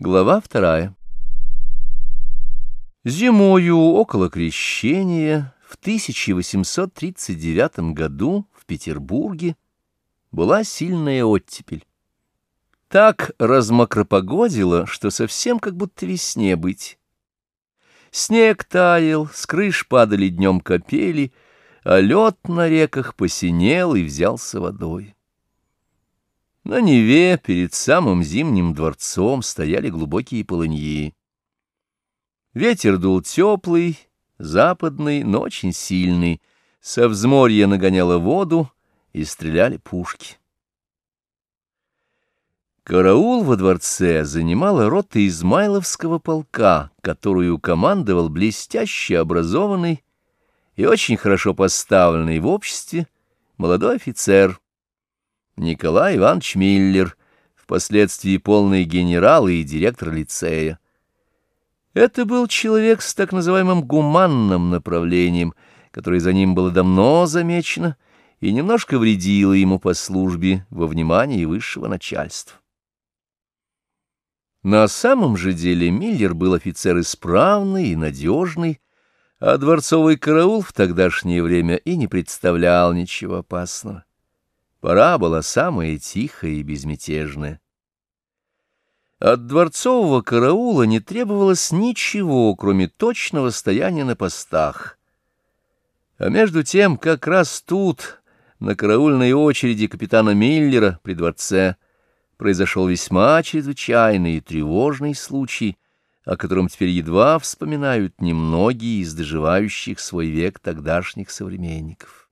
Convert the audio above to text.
Глава вторая. Зимою около Крещения в 1839 году в Петербурге была сильная оттепель. Так размокропогодило, что совсем как будто весне быть. Снег таял, с крыш падали днем капели, а лед на реках посинел и взялся водой. На Неве перед самым зимним дворцом стояли глубокие полыньи. Ветер дул теплый, западный, но очень сильный. Со взморья нагоняло воду, и стреляли пушки. Караул во дворце занимала рота Измайловского полка, которую командовал блестяще образованный и очень хорошо поставленный в обществе молодой офицер, Николай Иванович Миллер, впоследствии полный генерал и директор лицея. Это был человек с так называемым гуманным направлением, которое за ним было давно замечено и немножко вредило ему по службе во внимании высшего начальства. На самом же деле Миллер был офицер исправный и надежный, а дворцовый караул в тогдашнее время и не представлял ничего опасного. Пора была самая тихая и безмятежная. От дворцового караула не требовалось ничего, кроме точного стояния на постах. А между тем, как раз тут, на караульной очереди капитана Миллера при дворце, произошел весьма чрезвычайный и тревожный случай, о котором теперь едва вспоминают немногие из доживающих свой век тогдашних современников.